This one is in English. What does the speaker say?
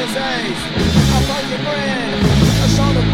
I'm fucking brain. I show the